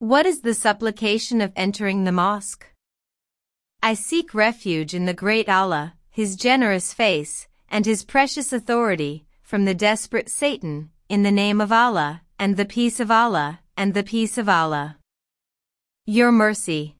What is the supplication of entering the mosque? I seek refuge in the great Allah, His generous face, and His precious authority, from the desperate Satan, in the name of Allah, and the peace of Allah, and the peace of Allah. Your mercy.